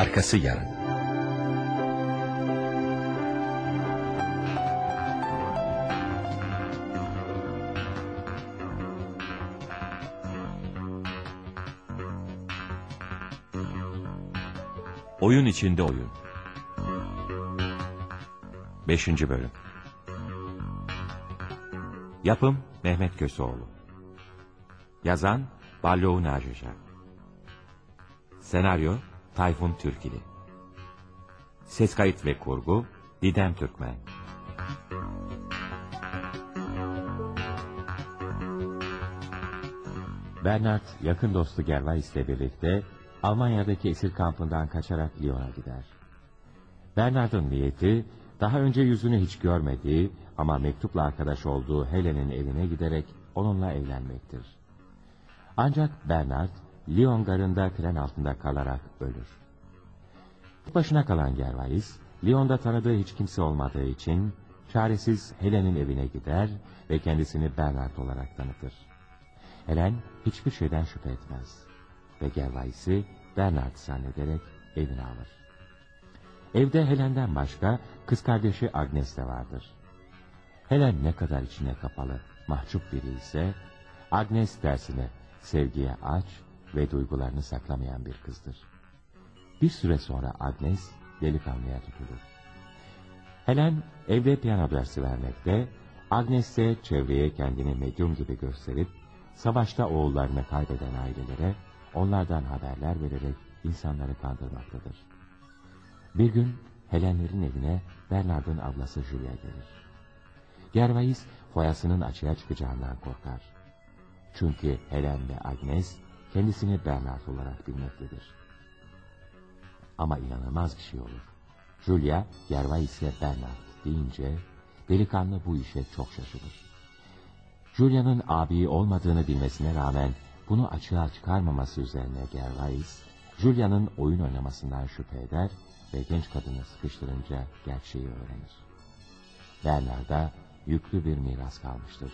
Arkası yarın. Oyun içinde oyun. 5. bölüm. Yapım Mehmet Köseoğlu. Yazan Ballo Nacica. Senaryo Tayfun Türkili. Ses kayıt ve kurgu Didem Türkmen. Bernard yakın dostu Gervais ile birlikte Almanya'daki esir kampından kaçarak Lyon'a gider. Bernard'ın niyeti daha önce yüzünü hiç görmediği ama mektupla arkadaş olduğu Helen'in evine giderek onunla evlenmektir. Ancak Bernard Lyon garında tren altında kalarak ölür. Başına kalan Gervais, Lyon'da tanıdığı hiç kimse olmadığı için çaresiz Helen'in evine gider ve kendisini Bernard olarak tanıtır. Helen hiçbir şeyden şüphe etmez ve Gervais'i Bernard zannederek evine alır. Evde Helen'den başka kız kardeşi Agnes de vardır. Helen ne kadar içine kapalı, mahcup biri ise Agnes dersine sevgiye aç ve duygularını saklamayan bir kızdır. Bir süre sonra Agnes delikanlıya tutulur. Helen evde piyano dersi vermekte, Agnes ise çevreye kendini medyum gibi gösterip savaşta oğullarını kaybeden ailelere onlardan haberler vererek insanları kandırmaktadır. Bir gün Helenlerin evine Bernard'ın ablası Julia gelir. Gervais foyasının açığa çıkacağından korkar. Çünkü Helen ve Agnes kendisini Bernard olarak bilmektedir. Ama inanılmaz bir şey olur. Julia, Gervais'e Bernard deyince delikanlı bu işe çok şaşırır. Julia'nın abi olmadığını bilmesine rağmen bunu açığa çıkarmaması üzerine Gervais, Julia'nın oyun oynamasından şüphe eder ve genç kadını sıkıştırınca gerçeği öğrenir. Bernard'a yüklü bir miras kalmıştır.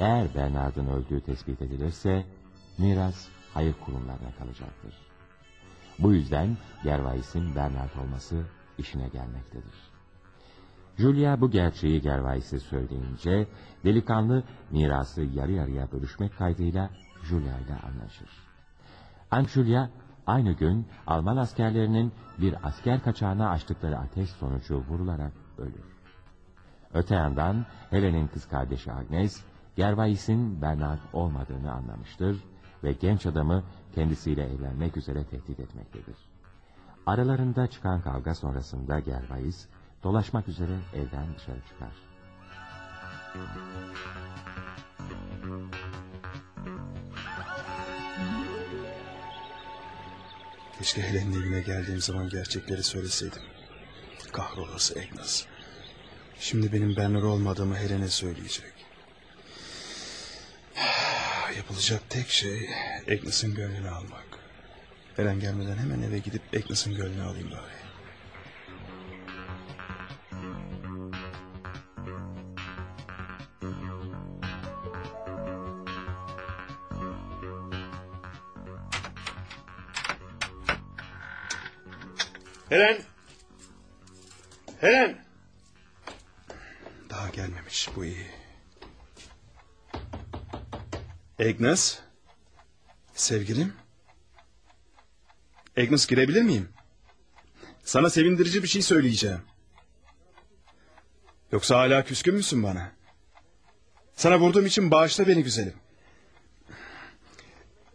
Eğer Bernard'ın öldüğü tespit edilirse, miras hayır kurumlarına kalacaktır. Bu yüzden Gervais'in Bernard olması işine gelmektedir. Julia bu gerçeği Gervais'e söyleyince, delikanlı mirası yarı yarıya bölüşmek kaydıyla Julia ile anlaşır. Ancak Julia aynı gün Alman askerlerinin bir asker kaçağına açtıkları ateş sonucu vurularak ölür. Öte yandan Helen'in kız kardeşi Agnes, Gervais'in Bernard olmadığını anlamıştır ve genç adamı kendisiyle evlenmek üzere tehdit etmektedir. Aralarında çıkan kavga sonrasında Gervais, dolaşmak üzere evden dışarı çıkar. Keşke Helen'in evine geldiğim zaman gerçekleri söyleseydim. Kahrolası Agnes. Şimdi benim Bernard olmadığımı Helen'e söyleyecek. Yapılacak tek şey Agnes'in gönlünü almak. Helen gelmeden hemen eve gidip Agnes'in gönlünü alayım bari. Helen! Helen! Daha gelmemiş bu iyi. Agnes? Sevgilim? Agnes girebilir miyim? Sana sevindirici bir şey söyleyeceğim. Yoksa hala küskün müsün bana? Sana vurduğum için bağışla beni güzelim.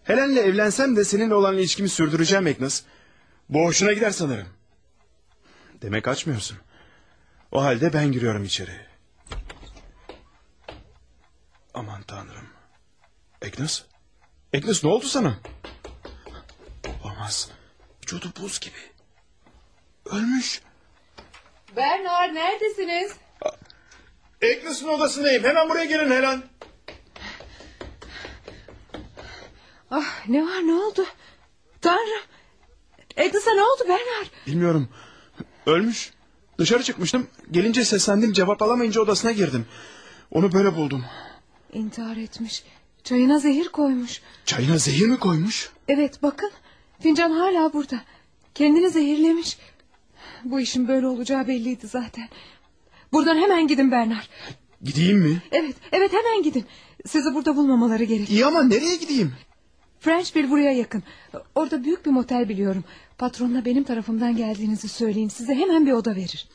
Helen'le evlensem de seninle olan ilişkimi sürdüreceğim Agnes. Bu hoşuna gider sanırım. Demek açmıyorsun. O halde ben giriyorum içeri. Aman tanrım. Agnes? Agnes ne oldu sana? Olamaz. Vücudu buz gibi. Ölmüş. Bernard neredesiniz? Agnes'in odasındayım. Hemen buraya gelin Helen. Ah ne var ne oldu? Tanrım. Agnes'a ne oldu Bernard? Bilmiyorum. Ölmüş. Dışarı çıkmıştım. Gelince seslendim. Cevap alamayınca odasına girdim. Onu böyle buldum. İntihar etmiş. Çayına zehir koymuş. Çayına zehir mi koymuş? Evet bakın. Fincan hala burada. Kendini zehirlemiş. Bu işin böyle olacağı belliydi zaten. Buradan hemen gidin Bernard. Gideyim mi? Evet, evet hemen gidin. Sizi burada bulmamaları gerek. İyi ama nereye gideyim? Frenchville buraya yakın. Orada büyük bir motel biliyorum. Patronla benim tarafımdan geldiğinizi söyleyin. Size hemen bir oda verir.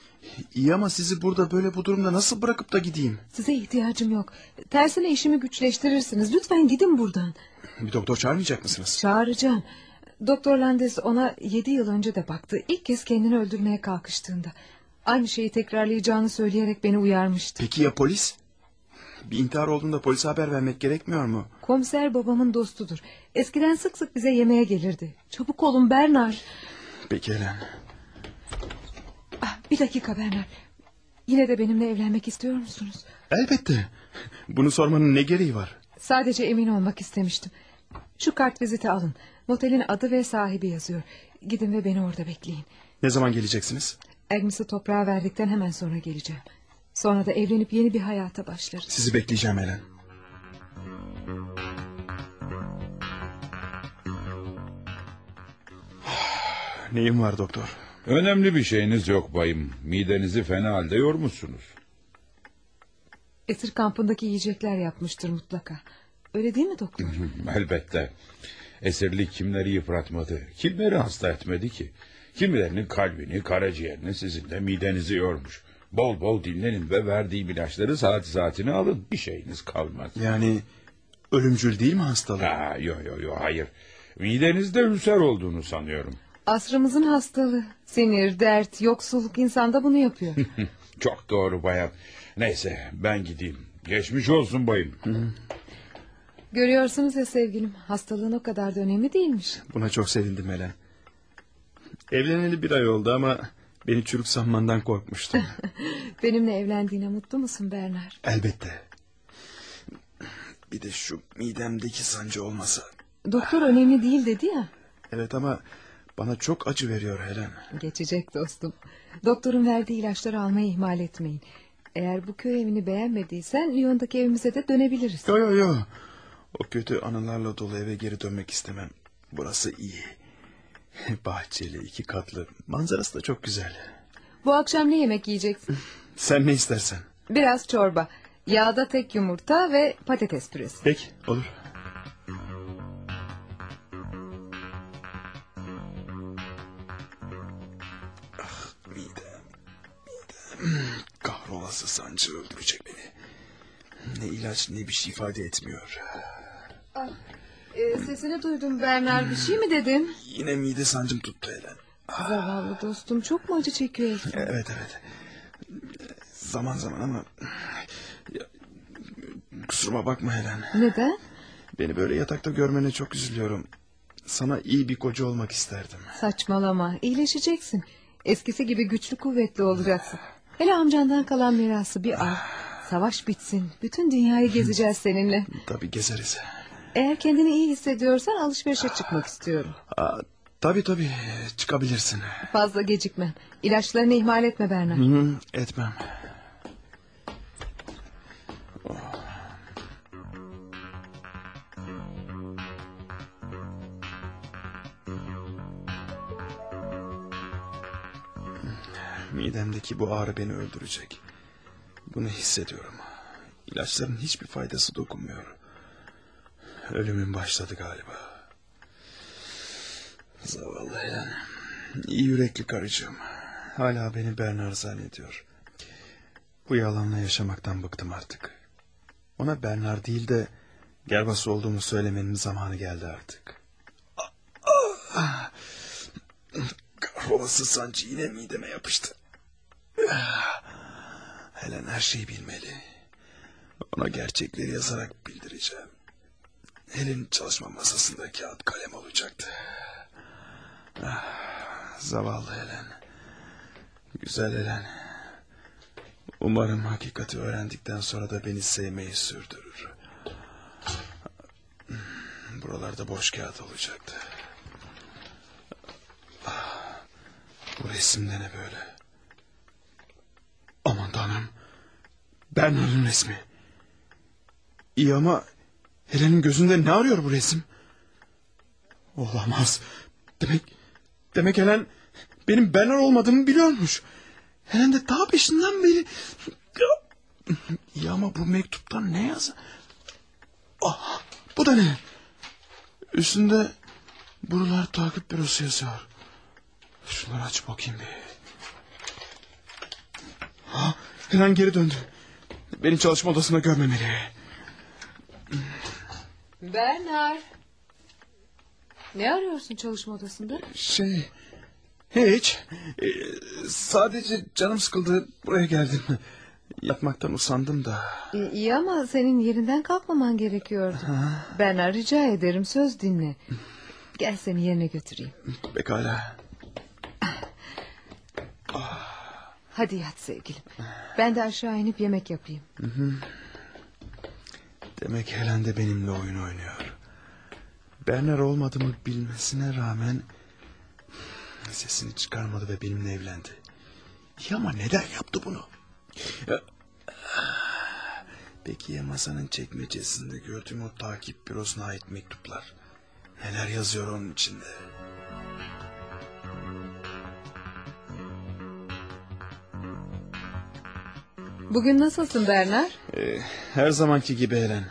İyi ama sizi burada böyle bu durumda nasıl bırakıp da gideyim? Size ihtiyacım yok. Tersine işimi güçleştirirsiniz. Lütfen gidin buradan. Bir doktor çağırmayacak mısınız? Çağıracağım. Doktor Landes ona yedi yıl önce de baktı. İlk kez kendini öldürmeye kalkıştığında. Aynı şeyi tekrarlayacağını söyleyerek beni uyarmıştı. Peki ya polis? Bir intihar olduğunda polise haber vermek gerekmiyor mu? Komiser babamın dostudur. Eskiden sık sık bize yemeğe gelirdi. Çabuk olun Bernard. Peki Helen. Ah, bir dakika Bernard. Yine de benimle evlenmek istiyor musunuz? Elbette. Bunu sormanın ne gereği var? Sadece emin olmak istemiştim. Şu kart viziti alın. Motelin adı ve sahibi yazıyor. Gidin ve beni orada bekleyin. Ne zaman geleceksiniz? Agnes'i toprağa verdikten hemen sonra geleceğim. Sonra da evlenip yeni bir hayata başlarız. Sizi bekleyeceğim Helen. Neyim var doktor? Önemli bir şeyiniz yok bayım. Midenizi fena halde yormuşsunuz. Esir kampındaki yiyecekler yapmıştır mutlaka. Öyle değil mi doktor? Elbette. Esirlik kimleri yıpratmadı, kimleri hasta etmedi ki. Kimilerinin kalbini, karaciğerini sizin de midenizi yormuş. Bol bol dinlenin ve verdiğim ilaçları saat saatine alın. Bir şeyiniz kalmaz. Yani ölümcül değil mi hastalığı? Ha, yo yo yo hayır. Midenizde ülser olduğunu sanıyorum. Asrımızın hastalığı. Sinir, dert, yoksulluk insanda bunu yapıyor. Çok doğru bayan. Neyse ben gideyim. Geçmiş olsun bayım. Görüyorsunuz ya sevgilim hastalığın o kadar da önemli değilmiş. Buna çok sevindim Helen. Evleneli bir ay oldu ama beni çürük sanmandan korkmuştum. Benimle evlendiğine mutlu musun Bernard? Elbette. Bir de şu midemdeki sancı olmasa. Doktor önemli değil dedi ya. Evet ama bana çok acı veriyor Helen. Geçecek dostum. Doktorun verdiği ilaçları almayı ihmal etmeyin. Eğer bu köy evini beğenmediysen Lyon'daki evimize de dönebiliriz. Yo yo yo. O kötü anılarla dolu eve geri dönmek istemem. Burası iyi. Bahçeli, iki katlı. Manzarası da çok güzel. Bu akşam ne yemek yiyeceksin? Sen ne istersen. Biraz çorba. Yağda tek yumurta ve patates püresi. Peki olur. Kahrolası sancı öldürecek beni. Ne ilaç ne bir şey ifade etmiyor. Ee, sesini duydum Bernard. Bir şey mi dedim? Yine mide sancım tuttu Helen. Zavallı dostum çok mu acı çekiyorsun? Evet evet. Zaman zaman ama... Kusuruma bakma Helen. Neden? Beni böyle yatakta görmene çok üzülüyorum. Sana iyi bir koca olmak isterdim. Saçmalama iyileşeceksin. Eskisi gibi güçlü kuvvetli olacaksın. Hele amcandan kalan mirası bir al. Savaş bitsin. Bütün dünyayı gezeceğiz seninle. Tabii gezeriz. Eğer kendini iyi hissediyorsan alışverişe çıkmak istiyorum. Aa, tabii tabii çıkabilirsin. Fazla gecikme. İlaçlarını ihmal etme hı, etmem. Midemdeki bu ağrı beni öldürecek. Bunu hissediyorum. İlaçların hiçbir faydası dokunmuyor. Ölümün başladı galiba. Zavallı Helen. İyi yürekli karıcığım. Hala beni Bernard zannediyor. Bu yalanla yaşamaktan bıktım artık. Ona Bernard değil de Gervas olduğumu söylemenin zamanı geldi artık. Ah, ah. Kahrolası sancı yine mideme yapıştı. Ah. Helen her şeyi bilmeli. Ona gerçekleri yazarak bildireceğim. Helen çalışma masasında kağıt kalem olacaktı. Ah, zavallı Helen. Güzel Helen. Umarım hakikati öğrendikten sonra da beni sevmeyi sürdürür. Buralarda boş kağıt olacaktı. Ah, Bu resimde ne böyle? Aman tanrım. Bernard'ın resmi. İyi ama Helen'in gözünde ne arıyor bu resim? Olamaz. Demek Demek Helen benim Bernard olmadığımı biliyormuş. Helen de daha peşinden beri... Ya ama bu mektupta ne yaz? Ah, bu da ne? Üstünde buralar takip bürosu yazıyor. Şunları aç bakayım bir. Ha, Helen geri döndü. Beni çalışma odasında görmemeli. Bernard. Ne arıyorsun çalışma odasında? Şey... Hiç. Ee, sadece canım sıkıldı. Buraya geldim. Yatmaktan usandım da. İyi, iyi ama senin yerinden kalkmaman gerekiyordu. Bernard rica ederim söz dinle. Gel seni yerine götüreyim. Pekala. Hadi yat sevgilim. Ben de aşağı inip yemek yapayım. Demek Helen de benimle oyun oynuyor. Bernard olmadığımı bilmesine rağmen... ...sesini çıkarmadı ve benimle evlendi. Ya ama neden yaptı bunu? Peki ya masanın çekmecesinde gördüğüm o takip bürosuna ait mektuplar? Neler yazıyor onun içinde? Bugün nasılsın Bernard? Ee, her zamanki gibi Helen.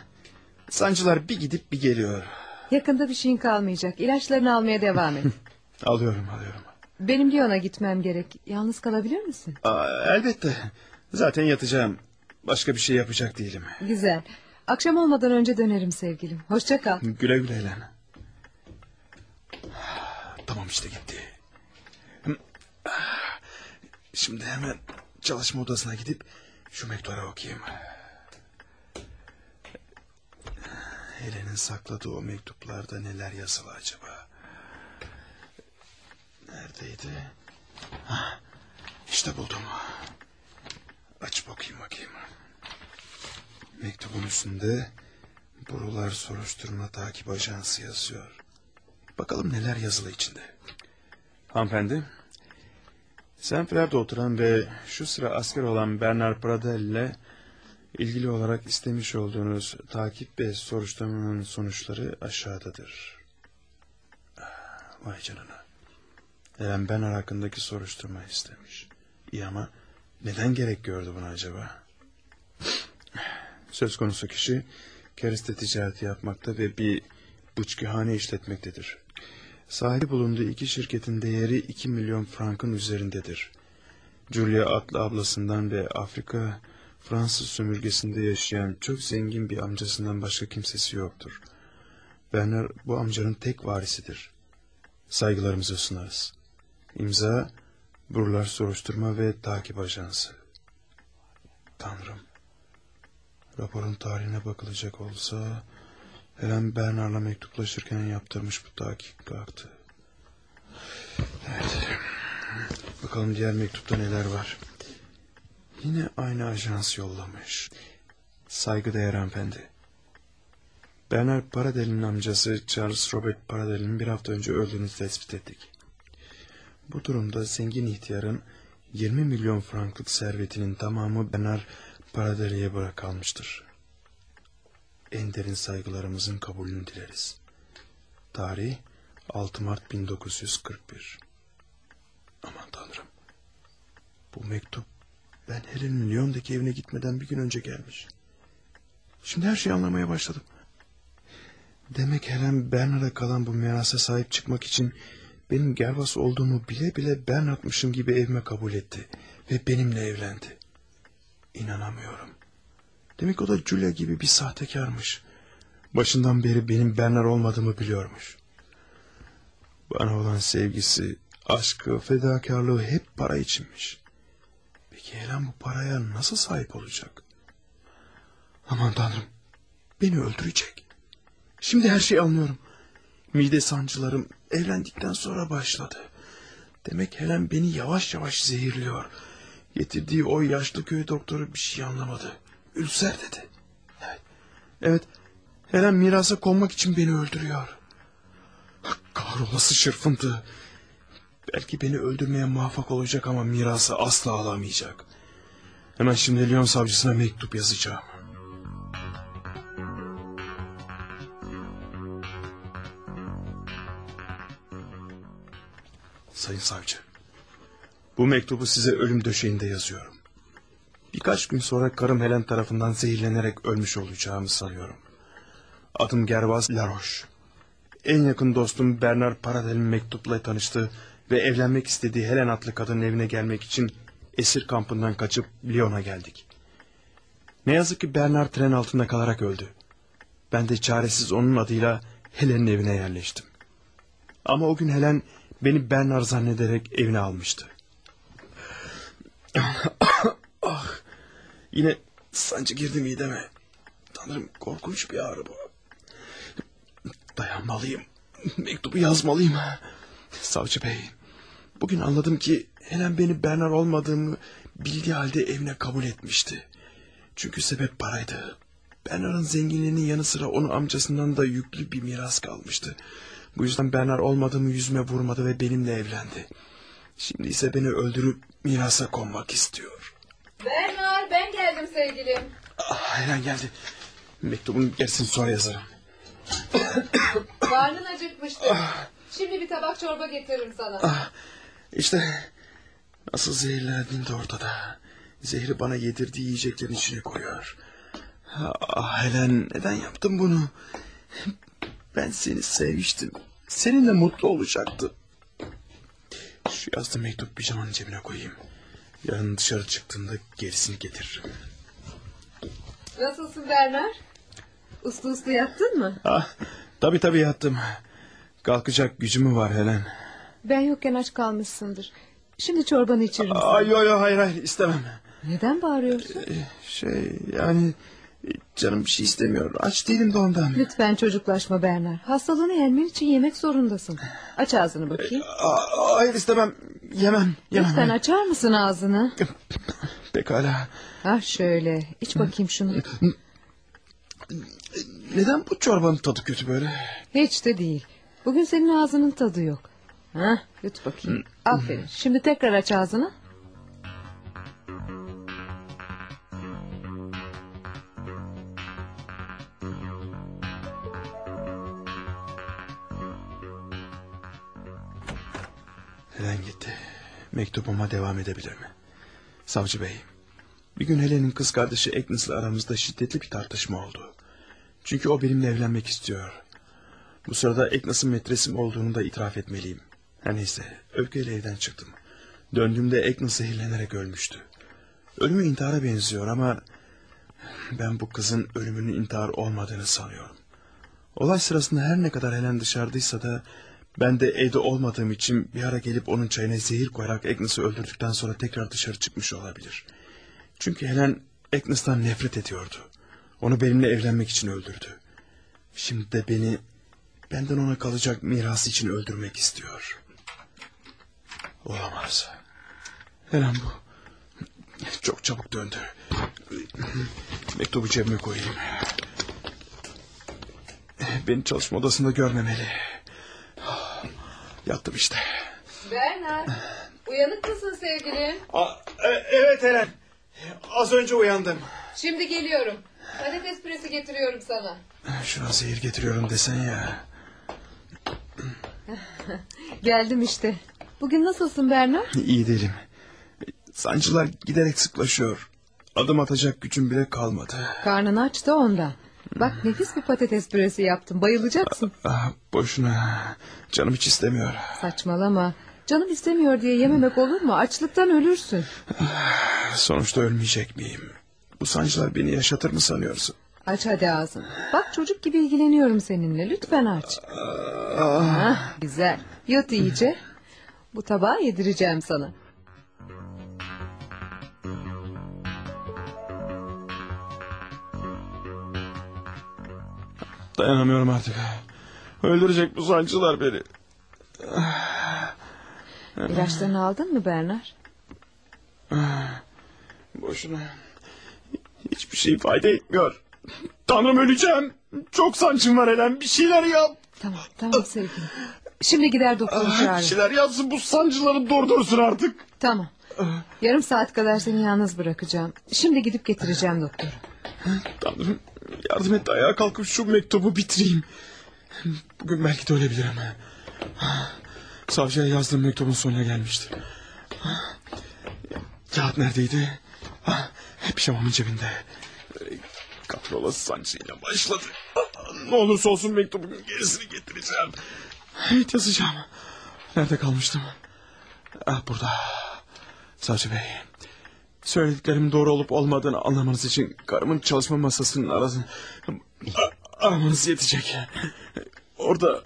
Sancılar bir gidip bir geliyor. Yakında bir şeyin kalmayacak. İlaçlarını almaya devam et. Alıyorum alıyorum. Benim Lyon'a gitmem gerek. Yalnız kalabilir misin? Aa, elbette. Zaten yatacağım. Başka bir şey yapacak değilim. Güzel. Akşam olmadan önce dönerim sevgilim. Hoşça kal. Güle güle Helen. Tamam işte gitti. Şimdi hemen çalışma odasına gidip şu mektubu okuyayım. Helen'in sakladığı o mektuplarda neler yazılı acaba? Neredeydi? Hah, işte buldum. Aç bakayım bakayım. Mektubun üstünde Burular Soruşturma Takip Ajansı yazıyor. Bakalım neler yazılı içinde. Hanımefendi. Senfler'de oturan ve şu sıra asker olan Bernard Pradel ile ilgili olarak istemiş olduğunuz takip ve soruşturmanın sonuçları aşağıdadır. Vay canına. Eren Bernard hakkındaki soruşturma istemiş. İyi ama neden gerek gördü buna acaba? Söz konusu kişi kereste ticareti yapmakta ve bir bıçkıhane işletmektedir. Sahibi bulunduğu iki şirketin değeri 2 milyon frankın üzerindedir. Julia adlı ablasından ve Afrika Fransız sömürgesinde yaşayan çok zengin bir amcasından başka kimsesi yoktur. Bernard bu amcanın tek varisidir. Saygılarımızı sunarız. İmza Burlar Soruşturma ve Takip Ajansı. Tanrım. Raporun tarihine bakılacak olsa... Helen Bernard'la mektuplaşırken yaptırmış bu tahkikattı. Evet. Bakalım diğer mektupta neler var. Yine aynı ajans yollamış. Saygıdeğer hanımefendi. Bernard Paradel'in amcası Charles Robert Paradel'in bir hafta önce öldüğünü tespit ettik. Bu durumda zengin ihtiyarın 20 milyon franklık servetinin tamamı Bernard Paradel'e bırakılmıştır. En derin saygılarımızın kabulünü dileriz. Tarih 6 Mart 1941. Aman tanrım. Bu mektup ben Helen'in Lyon'daki evine gitmeden bir gün önce gelmiş. Şimdi her şeyi anlamaya başladım. Demek Helen Bernard'a kalan bu mirasa sahip çıkmak için benim Gervas olduğumu bile bile Bernard'mışım gibi evime kabul etti ve benimle evlendi. İnanamıyorum. Demek o da Julia gibi bir sahtekarmış. Başından beri benim Bernard olmadığımı biliyormuş. Bana olan sevgisi, aşkı, fedakarlığı hep para içinmiş. Peki Helen bu paraya nasıl sahip olacak? Aman tanrım, beni öldürecek. Şimdi her şeyi anlıyorum. Mide sancılarım evlendikten sonra başladı. Demek Helen beni yavaş yavaş zehirliyor. Getirdiği o yaşlı köy doktoru bir şey anlamadı. Ülser dedi. Evet, evet Helen mirasa konmak için beni öldürüyor. Kahrolası şırfıntı. Belki beni öldürmeye muvaffak olacak ama mirası asla alamayacak. Hemen şimdi Lyon savcısına mektup yazacağım. Sayın savcı. Bu mektubu size ölüm döşeğinde yazıyorum. Birkaç gün sonra karım Helen tarafından zehirlenerek ölmüş olacağımı sanıyorum. Adım Gervaz Laroche. En yakın dostum Bernard Paradel'in mektupla tanıştı ve evlenmek istediği Helen adlı kadının evine gelmek için esir kampından kaçıp Lyon'a geldik. Ne yazık ki Bernard tren altında kalarak öldü. Ben de çaresiz onun adıyla Helen'in evine yerleştim. Ama o gün Helen beni Bernard zannederek evine almıştı. Yine sancı girdi mideme. Tanrım korkunç bir ağrı bu. Dayanmalıyım. Mektubu yazmalıyım. Savcı bey, bugün anladım ki Helen beni Bernard olmadığımı bildiği halde evine kabul etmişti. Çünkü sebep paraydı. Bernard'ın zenginliğinin yanı sıra onun amcasından da yüklü bir miras kalmıştı. Bu yüzden Bernard olmadığımı yüzüme vurmadı ve benimle evlendi. Şimdi ise beni öldürüp mirasa konmak istiyor. Ben geldim sevgilim. Ah, Helen geldi. Mektubun gerisini sonra yazarım. Karnın acıkmıştır. Şimdi bir tabak çorba getiririm sana. İşte nasıl zehirlendiğim de ortada. Zehri bana yedirdiği yiyeceklerin içine koyuyor. Ah Helen neden yaptın bunu? Ben seni sevmiştim. Seninle mutlu olacaktım. Şu yazdığım mektup pijamanın cebine koyayım. Yarın dışarı çıktığında gerisini getiririm. Nasılsın Bernard? Uslu uslu yattın mı? Ah, tabii tabii yattım. Kalkacak gücüm var Helen? Ben yokken aç kalmışsındır. Şimdi çorbanı içerim. Ay yo yo hayır hayır istemem. Neden bağırıyorsun? Şey yani canım bir şey istemiyor. Aç değilim de ondan. Lütfen çocuklaşma Bernard. Hastalığını yenmen için yemek zorundasın. Aç ağzını bakayım. Aa, hayır istemem. Yemem. Yemem. Lütfen açar mısın ağzını? Pekala. Ha şöyle. İç bakayım şunu. Neden bu çorbanın tadı kötü böyle? Hiç de değil. Bugün senin ağzının tadı yok. Ha, yut bakayım. Aferin. Şimdi tekrar aç ağzını. Mektubuma devam edebilir mi? Savcı bey. Bir gün Helen'in kız kardeşi Agnes'le aramızda şiddetli bir tartışma oldu. Çünkü o benimle evlenmek istiyor. Bu sırada Agnes'ın metresim olduğunu da itiraf etmeliyim. Her neyse öfkeyle evden çıktım. Döndüğümde Agnes zehirlenerek ölmüştü. Ölümü intihara benziyor ama... ...ben bu kızın ölümünün intihar olmadığını sanıyorum. Olay sırasında her ne kadar Helen dışarıdaysa da... ...ben de evde olmadığım için bir ara gelip onun çayına zehir koyarak Agnes'ı öldürdükten sonra tekrar dışarı çıkmış olabilir. Çünkü Helen Agnes'tan nefret ediyordu. Onu benimle evlenmek için öldürdü. Şimdi de beni benden ona kalacak miras için öldürmek istiyor. Olamaz. Helen bu. Çok çabuk döndü. Mektubu cebime koyayım. Beni çalışma odasında görmemeli. Yattım işte. Bernard. Uyanık mısın sevgilim? Aa, e- evet Helen. Az önce uyandım. Şimdi geliyorum. Patates püresi getiriyorum sana. Şuna zehir getiriyorum desen ya. Geldim işte. Bugün nasılsın Bernard? İyi değilim. Sancılar giderek sıklaşıyor. Adım atacak gücüm bile kalmadı. Karnın aç da ondan. Bak nefis bir patates püresi yaptım. Bayılacaksın. Ah, boşuna. Canım hiç istemiyor. Saçmalama. Canım istemiyor diye yememek olur mu? Açlıktan ölürsün. Sonuçta ölmeyecek miyim? Bu sancılar beni yaşatır mı sanıyorsun? Aç hadi ağzını. Bak çocuk gibi ilgileniyorum seninle. Lütfen aç. Hah, güzel. Yut iyice. Bu tabağı yedireceğim sana. Dayanamıyorum artık. Öldürecek bu sancılar beni. İlaçlarını aldın mı Bernard? Boşuna. Hiçbir şey fayda etmiyor. Tanrım öleceğim. Çok sancım var Helen. Bir şeyler yap. Tamam tamam sevgilim. Şimdi gider doktoru Ah, Bir çağırın. şeyler yapsın bu sancıları durdursun artık. Tamam. Yarım saat kadar seni yalnız bırakacağım. Şimdi gidip getireceğim doktoru. Tanrım yardım et de ayağa kalkıp şu mektubu bitireyim. Bugün belki de ölebilirim. Savcıya yazdığım mektubun sonuna gelmişti. Kağıt neredeydi? Pijamamın cebinde. Katrola sancıyla başladı. Ne olursa olsun mektubun gerisini getireceğim. Evet yazacağım. Nerede kalmıştım? Ah burada. Savcı Bey. Söylediklerimin doğru olup olmadığını anlamanız için karımın çalışma masasının arasını a- aramanız yetecek. Orada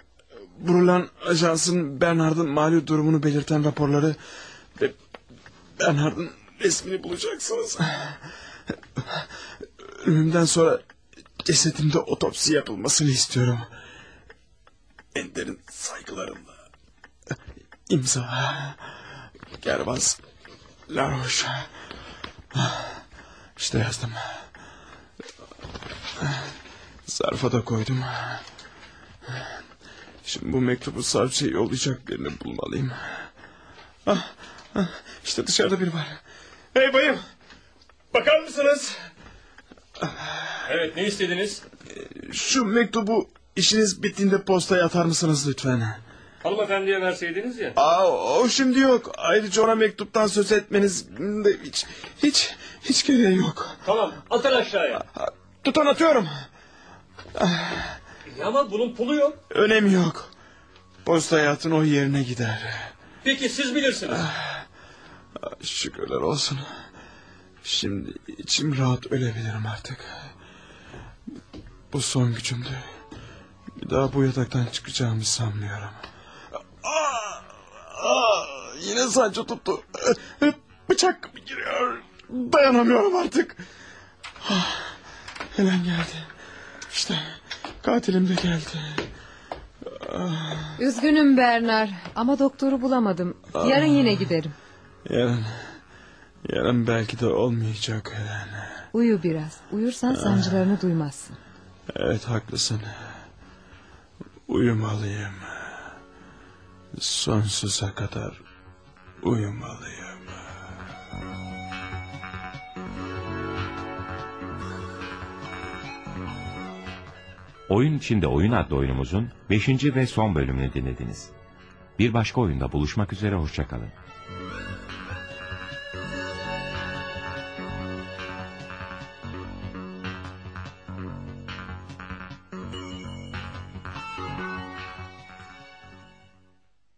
Brulan Ajansı'nın Bernard'ın mali durumunu belirten raporları ve Bernard'ın resmini bulacaksınız. Ölümümden sonra cesedimde otopsi yapılmasını istiyorum. En derin saygılarımla. İmza. Gervaz Laroche. İşte yazdım. Zarfa da koydum. Şimdi bu mektubu savcıya yollayacak birini bulmalıyım. Ah, ah, işte dışarıda biri var. Hey bayım. Bakar mısınız? Evet ne istediniz? Şu mektubu işiniz bittiğinde postaya atar mısınız lütfen? Hanımefendiye verseydiniz ya. Aa, o şimdi yok. Ayrıca ona mektuptan söz etmeniz de hiç hiç hiç gereği yok. Tamam atın aşağıya. Ha, Tutun atıyorum. Ya ama bunun pulu yok. Önemi yok. Postaya atın o yerine gider. Peki siz bilirsiniz. Şükürler olsun. Şimdi içim rahat ölebilirim artık. Bu son gücümdü. Bir daha bu yataktan çıkacağımı sanmıyorum. Aa, aa, yine sancı tuttu. Bıçak giriyor. Dayanamıyorum artık. Ah, Helen geldi. İşte katilim de geldi. Üzgünüm Bernard ama doktoru bulamadım. Yarın yine giderim. Yarın, yarın belki de olmayacak Helen. Uyu biraz. Uyursan sancılarını duymazsın. Evet haklısın. Uyumalıyım. Sonsuza kadar uyumalıyım. Oyun içinde oyun adlı oyunumuzun 5. ve son bölümünü dinlediniz. Bir başka oyunda buluşmak üzere hoşçakalın.